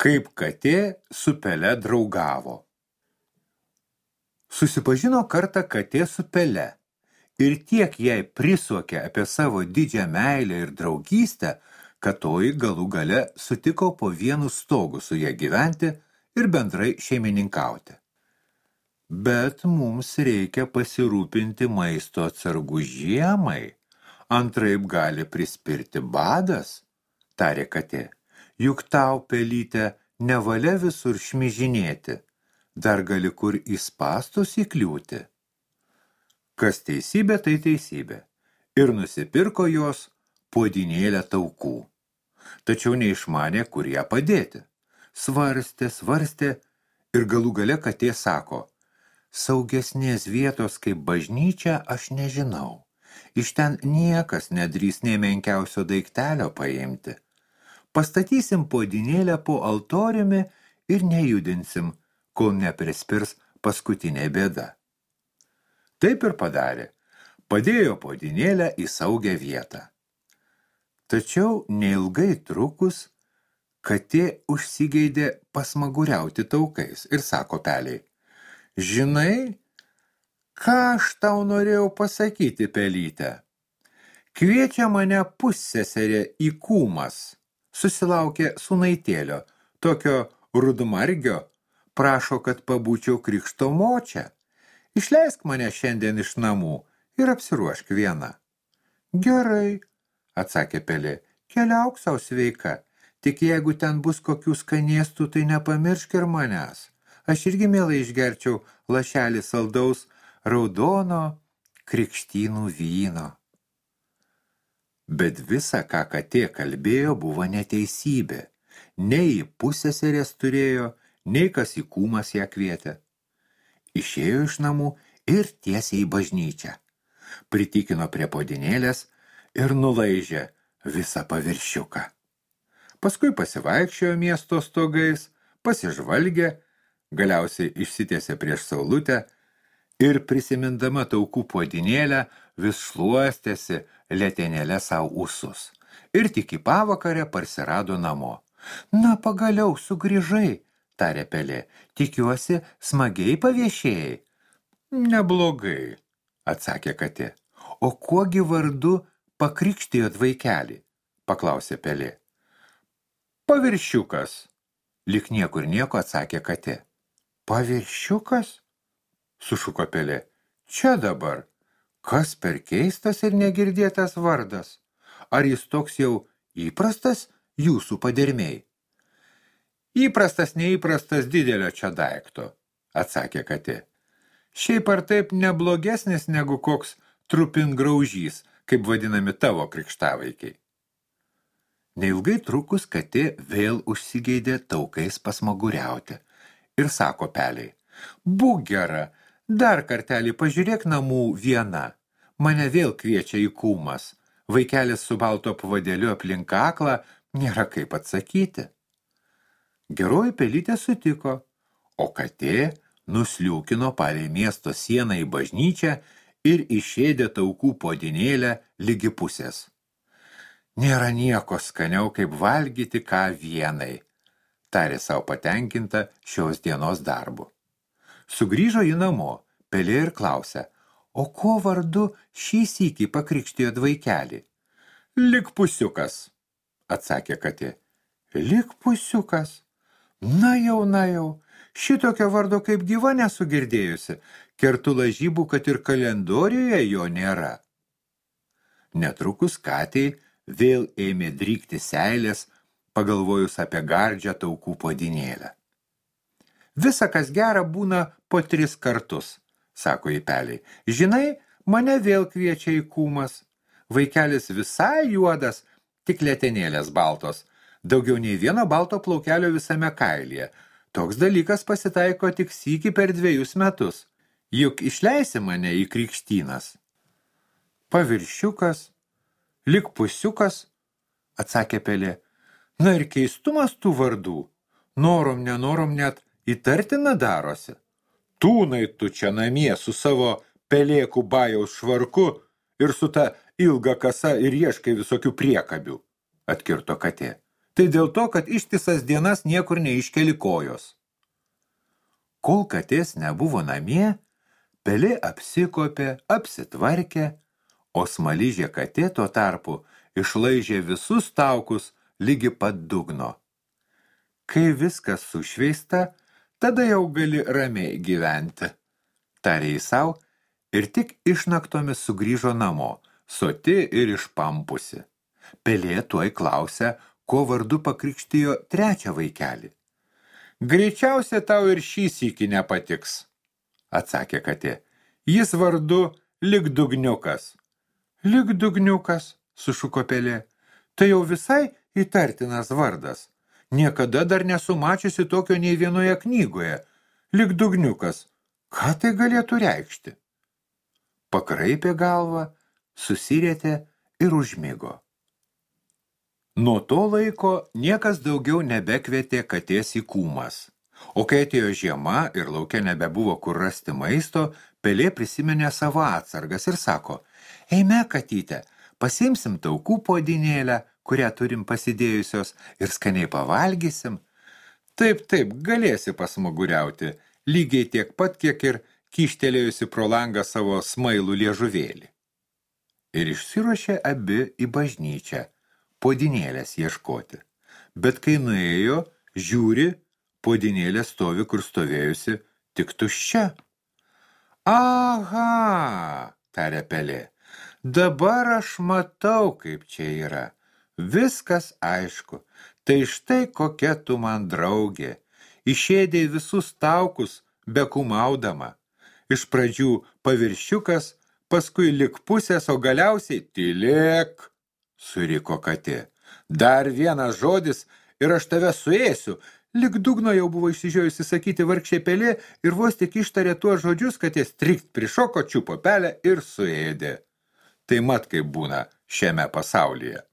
kaip katė su pele draugavo. Susipažino kartą katė su pele ir tiek jai prisuokė apie savo didžią meilę ir draugystę, kad toji galų gale sutiko po vienu stogu su ją gyventi ir bendrai šeimininkauti. Bet mums reikia pasirūpinti maisto atsargų žiemai, antraip gali prispirti badas, tarė katė juk tau, pelyte, nevalia visur šmižinėti, dar gali kur į spastus įkliūti. Kas teisybė, tai teisybė. Ir nusipirko jos puodinėlę taukų. Tačiau neišmanė, kur ją padėti. Svarstė, svarstė ir galų gale katė sako, saugesnės vietos kaip bažnyčia aš nežinau. Iš ten niekas nedrys nei menkiausio daiktelio paimti pastatysim podinėlę po altoriumi ir nejudinsim, kol neprispirs paskutinė bėda. Taip ir padarė. Padėjo podinėlę į saugę vietą. Tačiau neilgai trukus, katė užsigeidė pasmaguriauti taukais ir sako peliai, žinai, ką aš tau norėjau pasakyti, pelytę? Kviečia mane pusseserė į kūmas susilaukė sunaitėlio, tokio rudmargio, prašo, kad pabūčiau krikšto močią. Išleisk mane šiandien iš namų ir apsiruošk viena. Gerai, atsakė pelė, keliauk savo sveika, tik jeigu ten bus kokių skanėstų, tai nepamiršk ir manęs. Aš irgi mielai išgerčiau lašelį saldaus raudono krikštynų vyno. Bet visa, ką katė kalbėjo, buvo neteisybė. Nei į pusėserės turėjo, nei kas į kūmas ją kvietė. Išėjo iš namų ir tiesiai į bažnyčią. Pritikino prie podinėlės ir nulaižė visą paviršiuką. Paskui pasivaikščiojo miesto stogais, pasižvalgė, galiausiai išsitiesė prieš saulutę ir prisimindama taukų podinėlę vis šluostėsi lėtenėlę savo ūsus. Ir tik į pavakarę parsirado namo. Na, pagaliau sugrįžai, tarė pelė. Tikiuosi, smagiai paviešėjai. Neblogai, atsakė katė. O kuogi vardu pakrikštijot vaikelį? paklausė pelė. Paviršiukas, lik niekur nieko atsakė katė. Paviršiukas? Sušuko pelė. Čia dabar. Kas per keistas ir negirdėtas vardas? Ar jis toks jau įprastas jūsų padermiai? Įprastas, neįprastas didelio čia daikto, atsakė katė. Šiaip ar taip neblogesnis negu koks trupingraužys, kaip vadinami tavo krikštavaikiai. Neilgai trukus katė vėl užsigeidė taukais pasmaguriauti ir sako peliai, būk gera, Dar kartelį pažiūrėk namų viena. Mane vėl kviečia į kūmas. Vaikelis su balto pavadėliu aplink kaklą nėra kaip atsakyti. Geroji pelytė sutiko, o katė nusliūkino palei miesto sieną į bažnyčią ir išėdė taukų podinėlę lygi pusės. Nėra nieko skaniau, kaip valgyti ką vienai, tarė savo patenkinta šios dienos darbu. Sugrįžo į namo, pelė ir klausė, o ko vardu šį sykį pakrikštijo vaikelį? Lik pusiukas, atsakė katė. Lik pusiukas. Na jau, na jau, šitokio vardo kaip gyva nesugirdėjusi, kertų lažybų, kad ir kalendorijoje jo nėra. Netrukus katei vėl ėmė drykti seilės, pagalvojus apie gardžią taukų podinėlę. Visa, kas gera, būna po tris kartus, sako įpeliai. Žinai, mane vėl kviečia į kūmas. Vaikelis visai juodas, tik lėtenėlės baltos. Daugiau nei vieno balto plaukelio visame kailyje. Toks dalykas pasitaiko tik sykį per dviejus metus. Juk išleisi mane į krikštynas. Paviršiukas, lik pusiukas, atsakė pelė. Na ir keistumas tų vardų. Norom, nenorom net įtartina darosi. Tūnai tu čia namie su savo pelėkų bajaus švarku ir su ta ilga kasa ir ieškai visokių priekabių, atkirto katė. Tai dėl to, kad ištisas dienas niekur neiškeli kojos. Kol katės nebuvo namie, pelė apsikopė, apsitvarkė, o smaližė katė tuo tarpu išlaižė visus taukus lygi pat dugno. Kai viskas sušveista, tada jau gali ramiai gyventi. Tarė į savo ir tik išnaktomis sugrįžo namo, soti ir išpampusi. Pelė tuoj klausė, ko vardu pakrikštijo trečią vaikelį. Greičiausia tau ir šį sykį nepatiks, atsakė katė. Jis vardu Ligdugniukas. Ligdugniukas, sušuko pelė. Tai jau visai įtartinas vardas. Niekada dar nesumačiusi tokio nei vienoje knygoje. Ligdugniukas. Ką tai galėtų reikšti? Pakraipė galvą, susirietė ir užmigo. Nuo to laiko niekas daugiau nebekvietė katės į kūmas. O kai atėjo žiema ir laukia nebebuvo kur rasti maisto, pelė prisiminė savo atsargas ir sako, eime, katyte, pasimsim taukų podinėlę, kurią turim pasidėjusios ir skaniai pavalgysim. Taip, taip, galėsi pasmaguriauti, lygiai tiek pat, kiek ir kištelėjusi pro langą savo smailų liežuvėlį. Ir išsiruošė abi į bažnyčią – podinėlės ieškoti. Bet kai nuėjo, žiūri, podinėlė stovi, kur stovėjusi, tik tuščia. Aha, tarė pelė, dabar aš matau, kaip čia yra. Viskas aišku, tai štai kokia tu man draugė. Išėdėjai visus taukus, bekumaudama. Iš pradžių paviršiukas, paskui lik pusės, o galiausiai tylėk suriko katė. Dar vienas žodis ir aš tave suėsiu. Lik dugno jau buvo išsižiojusi sakyti vargšė pelė ir vos tik ištarė tuos žodžius, kad jis trikt prišoko čiupo pelę ir suėdė. Tai mat kaip būna šiame pasaulyje.